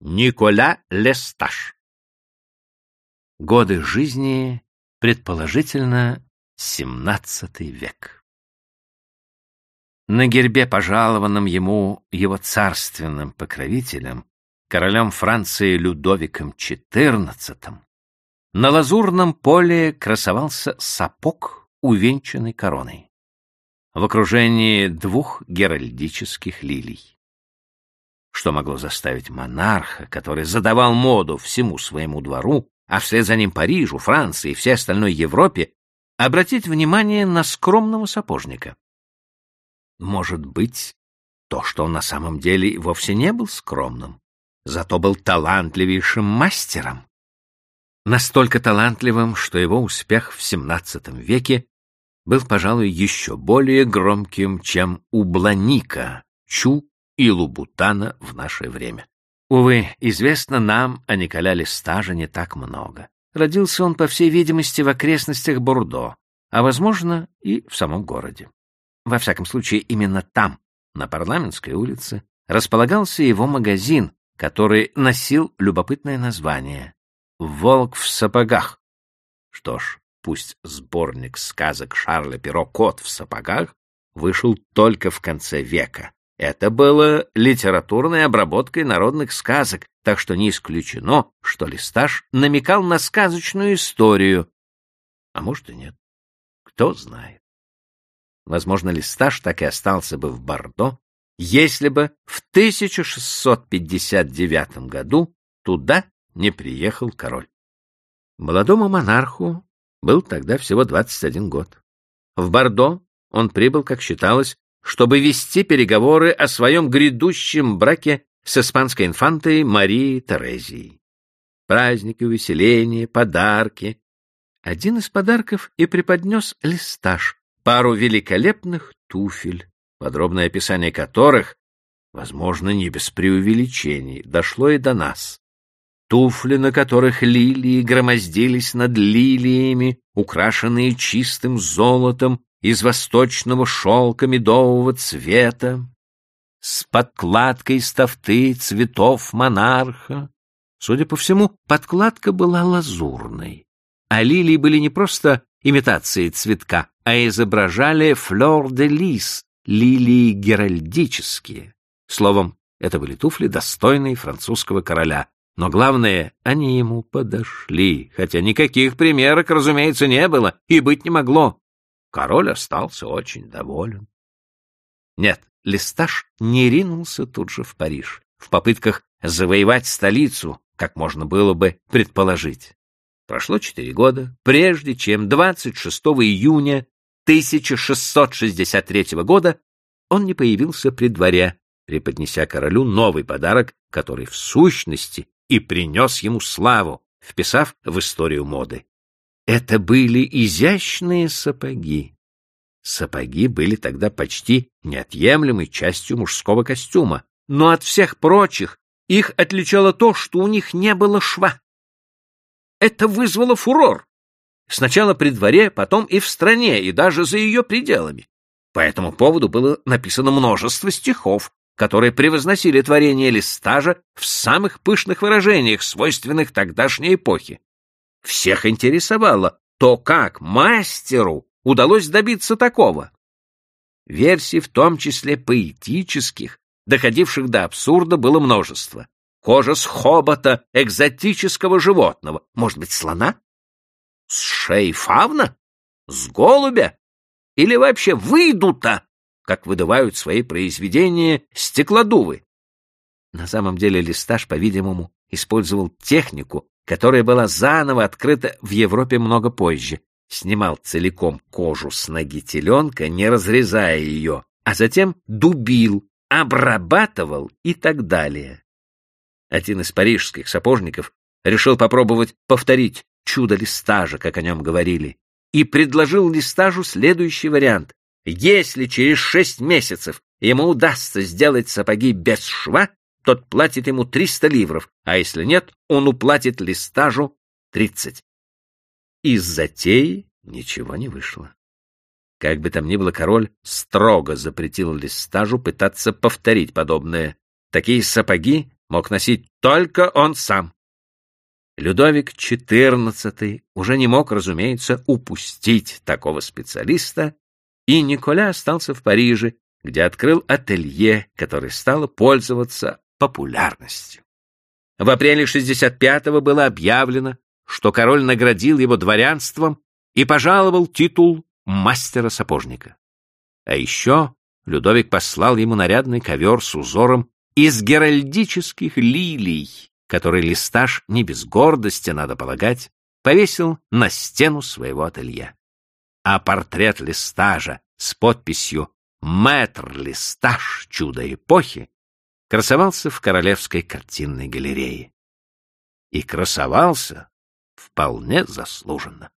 Николя Лесташ. Годы жизни, предположительно, XVII век. На гербе, пожалованном ему его царственным покровителем, королем Франции Людовиком XIV, на лазурном поле красовался сапог, увенчанный короной, в окружении двух геральдических лилий. Что могло заставить монарха, который задавал моду всему своему двору, а вслед за ним Парижу, Франции и всей остальной Европе, обратить внимание на скромного сапожника? Может быть, то, что он на самом деле вовсе не был скромным, зато был талантливейшим мастером. Настолько талантливым, что его успех в XVII веке был, пожалуй, еще более громким, чем у Бланика, Чу и Лубутана в наше время. Увы, известно нам о Николя Листаже не так много. Родился он, по всей видимости, в окрестностях Бордо, а, возможно, и в самом городе. Во всяком случае, именно там, на Парламентской улице, располагался его магазин, который носил любопытное название «Волк в сапогах». Что ж, пусть сборник сказок Шарля Перо «Кот в сапогах» вышел только в конце века, это было литературной обработкой народных сказок, так что не исключено, что Листаж намекал на сказочную историю. А может и нет. Кто знает. Возможно, Листаж так и остался бы в Бордо, если бы в 1659 году туда не приехал король. Молодому монарху был тогда всего 21 год. В Бордо он прибыл, как считалось, чтобы вести переговоры о своем грядущем браке с испанской инфантой Марией Терезией. Праздники, увеселения, подарки. Один из подарков и преподнес листаж, пару великолепных туфель, подробное описание которых, возможно, не без преувеличений, дошло и до нас. Туфли, на которых лилии громоздились над лилиями, украшенные чистым золотом из восточного шелка медового цвета, с подкладкой из тафты цветов монарха. Судя по всему, подкладка была лазурной, а лилии были не просто имитацией цветка, а изображали флёр де лис, лилии геральдические. Словом, это были туфли, достойные французского короля. Но главное, они ему подошли, хотя никаких примерок, разумеется, не было и быть не могло. Король остался очень доволен. Нет, Листаж не ринулся тут же в Париж, в попытках завоевать столицу, как можно было бы предположить. Прошло четыре года, прежде чем 26 июня 1663 года он не появился при дворе, преподнеся королю новый подарок, который в сущности и принес ему славу, вписав в историю моды. Это были изящные сапоги. Сапоги были тогда почти неотъемлемой частью мужского костюма, но от всех прочих их отличало то, что у них не было шва. Это вызвало фурор. Сначала при дворе, потом и в стране, и даже за ее пределами. По этому поводу было написано множество стихов, которые превозносили творение Листажа в самых пышных выражениях, свойственных тогдашней эпохе. Всех интересовало то, как мастеру удалось добиться такого. Версий, в том числе поэтических, доходивших до абсурда, было множество. Кожа с хобота экзотического животного, может быть, слона? С шеи фавна? С голубя? Или вообще выйдута, как выдавают свои произведения стеклодувы? На самом деле Листаж, по-видимому, использовал технику, которая была заново открыта в Европе много позже. Снимал целиком кожу с ноги теленка, не разрезая ее, а затем дубил, обрабатывал и так далее. Один из парижских сапожников решил попробовать повторить чудо листажа, как о нем говорили, и предложил листажу следующий вариант. Если через шесть месяцев ему удастся сделать сапоги без шва, тот платит ему 300 ливров, а если нет, он уплатит листажу 30. Из затеи ничего не вышло. Как бы там ни было, король строго запретил листажу пытаться повторить подобное. Такие сапоги мог носить только он сам. Людовик XIV уже не мог, разумеется, упустить такого специалиста, и Николя остался в Париже, где открыл ателье, которое стало пользоваться популярностью. В апреле 65-го было объявлено, что король наградил его дворянством и пожаловал титул мастера-сапожника. А еще Людовик послал ему нарядный ковер с узором из геральдических лилий, который листаж не без гордости, надо полагать, повесил на стену своего ателье. А портрет листажа с подписью «Мэтр листаж чудо эпохи» красовался в Королевской картинной галерее. И красовался вполне заслуженно.